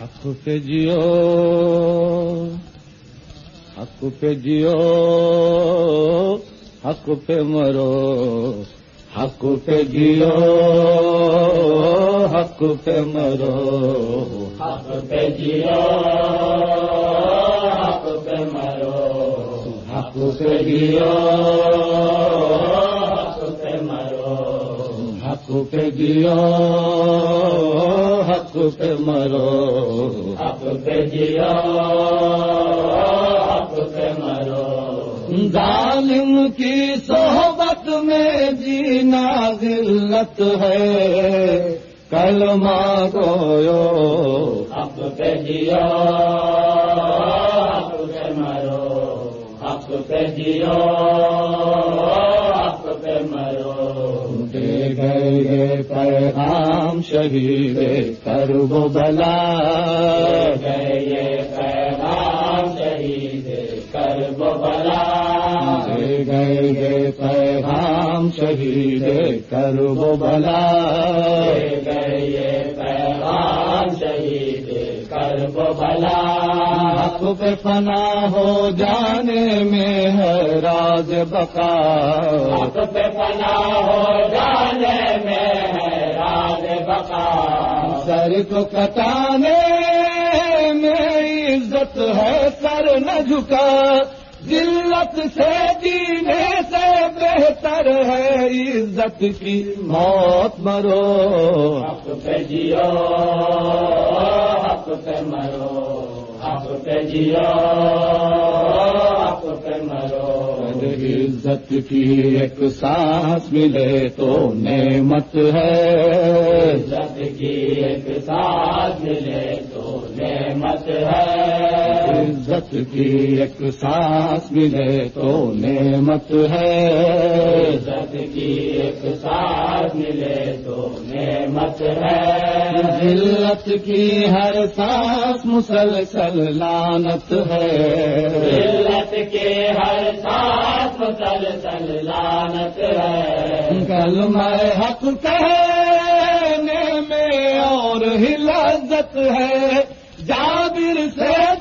حق پہ جیو حق پہ جیو حق پہ مرو حق پہ جیو حق پہ مرو حق پہ جیو حق پہ مرو حق پہ جیو حق پہ مرو۔ حق پہ جیو حق پہ مرو حق پہ جیو حق پہ مرو۔ ظالم کی صحبت میں جینا ذلت ہے۔ کلمہ گویو حق پہ جیو حق پہ مرو۔ حق پہ جیو گئے پیغام شہید کرب بلا گئے پیغام شہید کرب بلا گئے یہ پیغام شہید کرب بلا گئے پیغام بلا حق پہ فنا ہو جانے میں ہے راز بقا۔ حق پہ پناہ ہو جانے میں ہے راز بقا۔ سر کو کٹانے میں عزت ہے سر نہ جھکا۔ ذلت سے جینے سے بہتر ہے عزت کی موت مرو۔ پہ جیو۔ پہ مرو حق پہ جیو حق پہ مرو عزت کی ایک سانس ملے تو نعمت ہے عزت کی ایک ساتھ ملے تو نعمت ہے عزت کی ایک سانس ملے تو نعمت ہے۔ عزت کی ایک ساتھ ملے تو نعمت ہے۔ ذلت کی ہر سانس مسلسل لانت ہے۔ ذلت کے ہر ساتھ مسلسل لانت ہے۔ کل میں حق کہنے میں اور ہی لذت ہے۔ جابر سے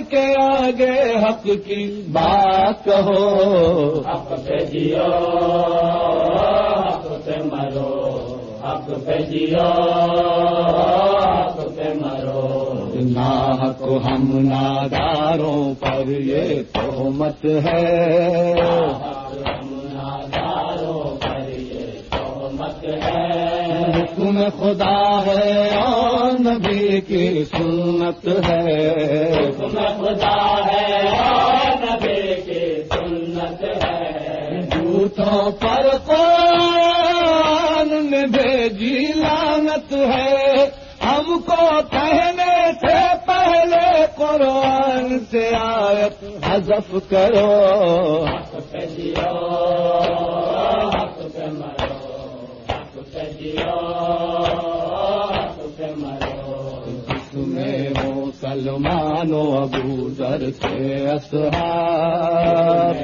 کے آگے حق کی بات کہو۔ حق پہ جیو حق پہ مرو حق پہ جیو حق پہ مرو۔ ناحق ہم ناداروں پر یہ تہمت ہے۔ حکم خدا ہے اور نبی کی سنت ہے۔ حکم خدا ہے اور نبی کی سنت ہے۔ جھوٹوں پر قرآن میں بھیجی لانت ہے۔ ہم کو کہنے سے پہلے قرآن سے آیت حذف کرو۔ حق پہ جیو حق پہ و ابو در سے اصحاب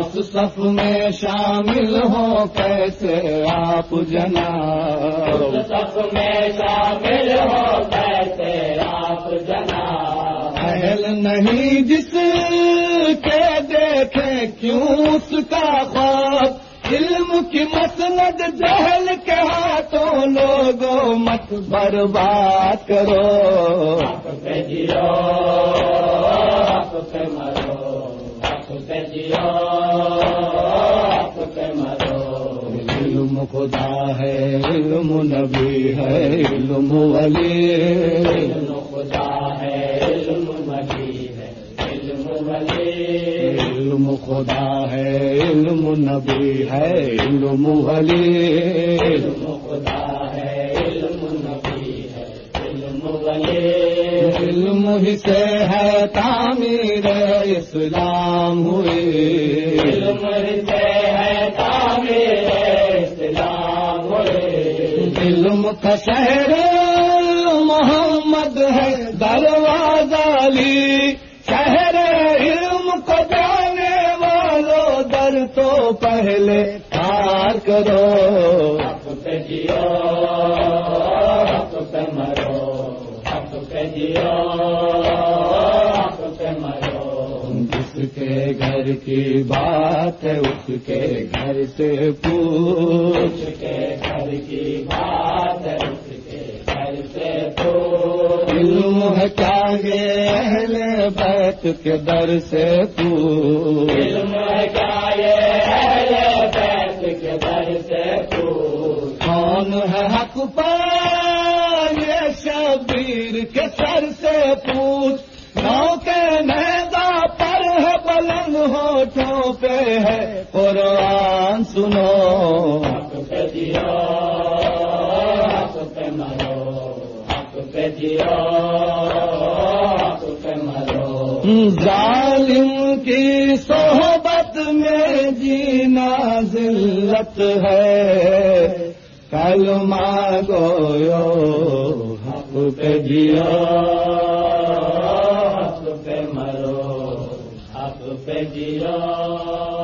اس صف میں شامل ہو کیسے آپ جناب سب میں شامل ہو کیسے آپ جناب اہل نہیں جس اس کا خواب علم کی مسند جہل کے ہاتھوں لوگوں مت برباد کرو۔ جیو مرو جیو پہ مرو۔ علم خدا ہے علم نبی ہے علم ولی۔ علم خدا ہے علم ولی ہے علم ولی علم خدا ہے، علم نبی ہے، علم ولی۔ علم خدا ہے علم نبی ہے علم ولی علم ہی سے ہے تعمیر اسلام ہوئی۔ علم سے ہے تعمیر اسلام ہوئے علم کا شہر محمد ہے، دروازہ علی۔ پہلے کار کرو۔ حق پہ جیو حق پہ مرو۔ حق پہ جیو حق پہ مرو۔ جس کے گھر کی بات ہے اس کے گھر سے پوچھ۔ کے گھر کی بات ہے اس کے گھر سے پوچھ۔ علم ہے کیا یہ اہل بیت کے در سے پوچھ۔ علم ہے کیا ہے حق یہ شبیر کے سر سے پوچھ۔ نو کے میدا پر ہے بلند ہوٹوں پہ ہے۔ قرآن سنو۔ حق پہ جیو حق پہ مرو حق پہ جیو حق پہ مرو۔ ظالم کی صحبت میں جینا ذلت ہے۔ کلمہ گویو حق پہ جیو حق پہ مرو حق پہ جیو